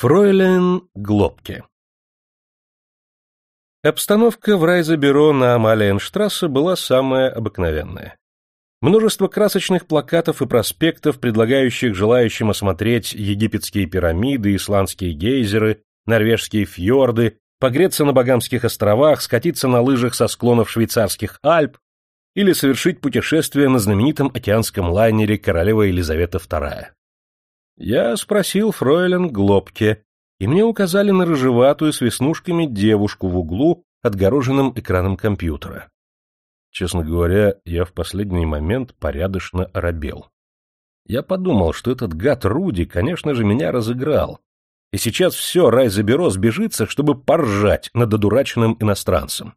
Фройлен Глобке Обстановка в Райзебюро на Амалиенштрассе была самая обыкновенная. Множество красочных плакатов и проспектов, предлагающих желающим осмотреть египетские пирамиды, исландские гейзеры, норвежские фьорды, погреться на Багамских островах, скатиться на лыжах со склонов швейцарских Альп или совершить путешествие на знаменитом океанском лайнере королева Елизавета II. Я спросил фройлен Глобке, и мне указали на рыжеватую с веснушками девушку в углу, отгороженном экраном компьютера. Честно говоря, я в последний момент порядочно оробел. Я подумал, что этот гад Руди, конечно же, меня разыграл, и сейчас все райзабюро сбежится, чтобы поржать над одураченным иностранцем.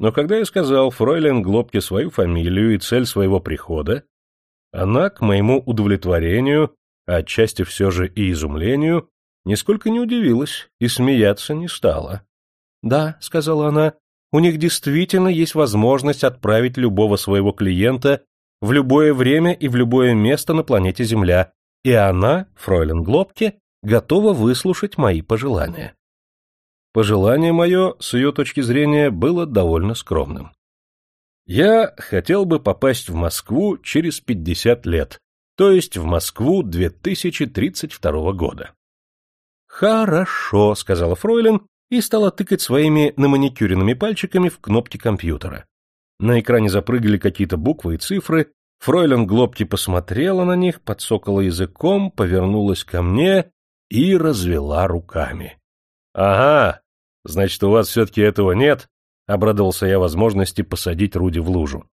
Но когда я сказал фройлен Глобке свою фамилию и цель своего прихода, она, к моему удовлетворению, а отчасти все же и изумлению, нисколько не удивилась и смеяться не стала. «Да», — сказала она, — «у них действительно есть возможность отправить любого своего клиента в любое время и в любое место на планете Земля, и она, фройлен Глобке, готова выслушать мои пожелания. Пожелание мое, с ее точки зрения, было довольно скромным. Я хотел бы попасть в Москву через 50 лет, то есть в Москву 2032 года. «Хорошо», — сказала Фройлен и стала тыкать своими наманикюренными пальчиками в кнопки компьютера. На экране запрыгали какие-то буквы и цифры, Фройлен Глобки посмотрела на них, подсокала языком, повернулась ко мне и развела руками. — Ага, значит, у вас все-таки этого нет? — обрадовался я возможности посадить Руди в лужу.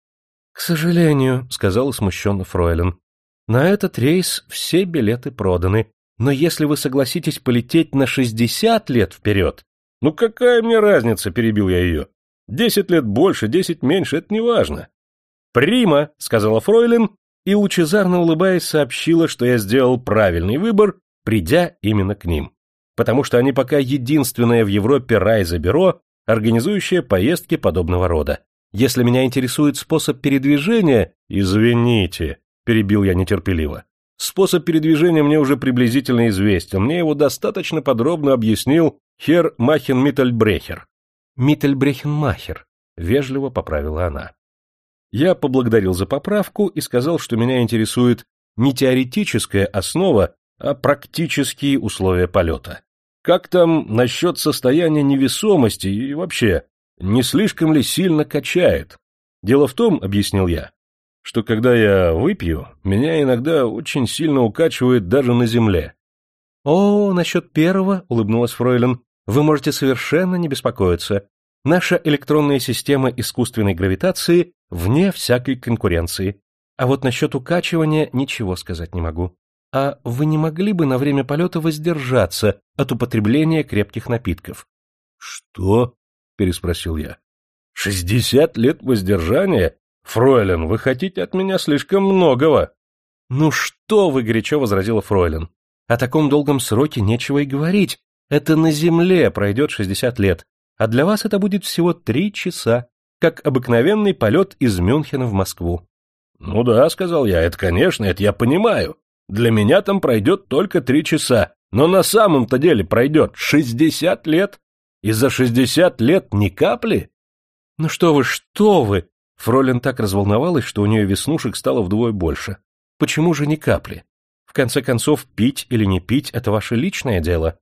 — К сожалению, — сказала смущенно Фройлен, — на этот рейс все билеты проданы, но если вы согласитесь полететь на шестьдесят лет вперед... — Ну какая мне разница, — перебил я ее. — Десять лет больше, десять меньше — это не важно. — Прима, — сказала Фройлен, и, лучезарно улыбаясь, сообщила, что я сделал правильный выбор придя именно к ним, потому что они пока единственное в Европе райза-бюро, организующее поездки подобного рода. Если меня интересует способ передвижения... Извините, перебил я нетерпеливо. Способ передвижения мне уже приблизительно известен, мне его достаточно подробно объяснил хер Махен Миттельбрехер. Миттельбрехен-Махер, вежливо поправила она. Я поблагодарил за поправку и сказал, что меня интересует не теоретическая основа, а практические условия полета. Как там насчет состояния невесомости и вообще, не слишком ли сильно качает? Дело в том, — объяснил я, — что когда я выпью, меня иногда очень сильно укачивает даже на земле. — О, насчет первого, — улыбнулась Фройлен, — вы можете совершенно не беспокоиться. Наша электронная система искусственной гравитации вне всякой конкуренции. А вот насчет укачивания ничего сказать не могу. А вы не могли бы на время полета воздержаться от употребления крепких напитков? — Что? — переспросил я. — Шестьдесят лет воздержания? Фройлен, вы хотите от меня слишком многого. — Ну что вы, — горячо возразила Фройлен. — О таком долгом сроке нечего и говорить. Это на Земле пройдет шестьдесят лет, а для вас это будет всего три часа, как обыкновенный полет из Мюнхена в Москву. — Ну да, — сказал я, — это, конечно, это я понимаю. Для меня там пройдет только три часа, но на самом-то деле пройдет шестьдесят лет. И за шестьдесят лет ни капли? Ну что вы, что вы! Фролин так разволновалась, что у нее веснушек стало вдвое больше. Почему же ни капли? В конце концов, пить или не пить – это ваше личное дело.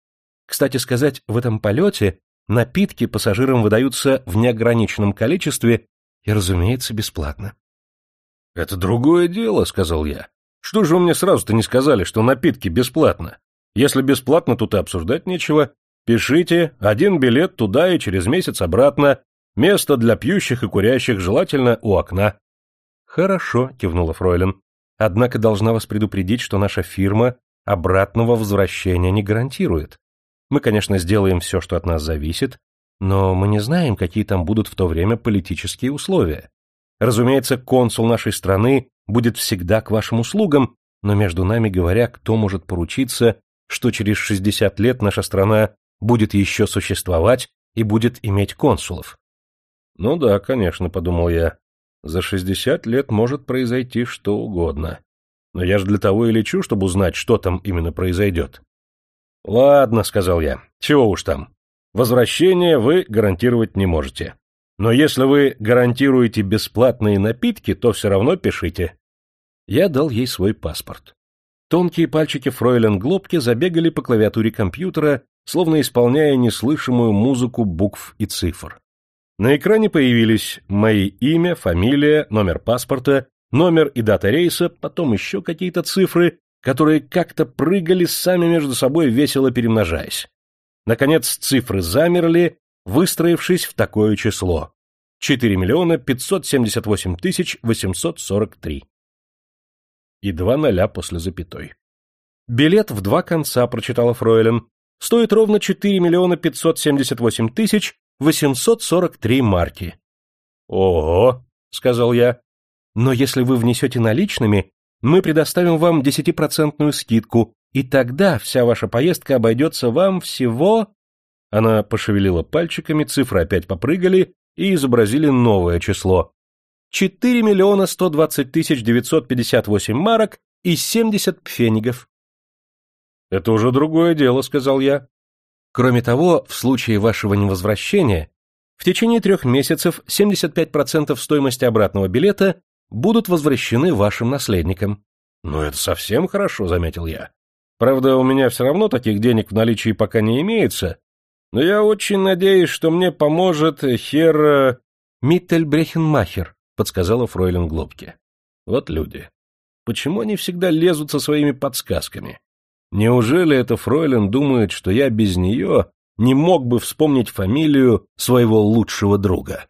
Кстати сказать, в этом полете напитки пассажирам выдаются в неограниченном количестве и, разумеется, бесплатно. — Это другое дело, — сказал я. Что же вы мне сразу-то не сказали, что напитки бесплатно? Если бесплатно, тут и обсуждать нечего. Пишите, один билет туда и через месяц обратно. Место для пьющих и курящих, желательно у окна. Хорошо, кивнула Фройлен. Однако должна вас предупредить, что наша фирма обратного возвращения не гарантирует. Мы, конечно, сделаем все, что от нас зависит, но мы не знаем, какие там будут в то время политические условия. Разумеется, консул нашей страны будет всегда к вашим услугам, но между нами говоря, кто может поручиться, что через 60 лет наша страна будет еще существовать и будет иметь консулов? Ну да, конечно, подумал я. За 60 лет может произойти что угодно. Но я же для того и лечу, чтобы узнать, что там именно произойдет. — Ладно, — сказал я, — чего уж там. Возвращение вы гарантировать не можете. Но если вы гарантируете бесплатные напитки, то все равно пишите. Я дал ей свой паспорт. Тонкие пальчики фройлен Глобки забегали по клавиатуре компьютера, словно исполняя неслышимую музыку букв и цифр. На экране появились мои имя, фамилия, номер паспорта, номер и дата рейса, потом еще какие-то цифры, которые как-то прыгали сами между собой, весело перемножаясь. Наконец цифры замерли, выстроившись в такое число. 4 миллиона 578 тысяч 843. И два ноля после запятой. «Билет в два конца», — прочитала Фройлен, — «стоит ровно 4 миллиона 578 тысяч 843 марки». «Ого», — сказал я. «Но если вы внесете наличными, мы предоставим вам десятипроцентную скидку, и тогда вся ваша поездка обойдется вам всего...» Она пошевелила пальчиками, цифры опять попрыгали и изобразили новое число. 4 миллиона 120 тысяч 958 марок и 70 пфенигов. «Это уже другое дело», — сказал я. Кроме того, в случае вашего невозвращения, в течение трех месяцев 75% стоимости обратного билета будут возвращены вашим наследникам. «Ну, это совсем хорошо», — заметил я. «Правда, у меня все равно таких денег в наличии пока не имеется, но я очень надеюсь, что мне поможет хер...» э, «Миттельбрехенмахер», — подсказала фройлен Глобке. «Вот люди. Почему они всегда лезут со своими подсказками? Неужели эта фройлен думает, что я без нее не мог бы вспомнить фамилию своего лучшего друга?»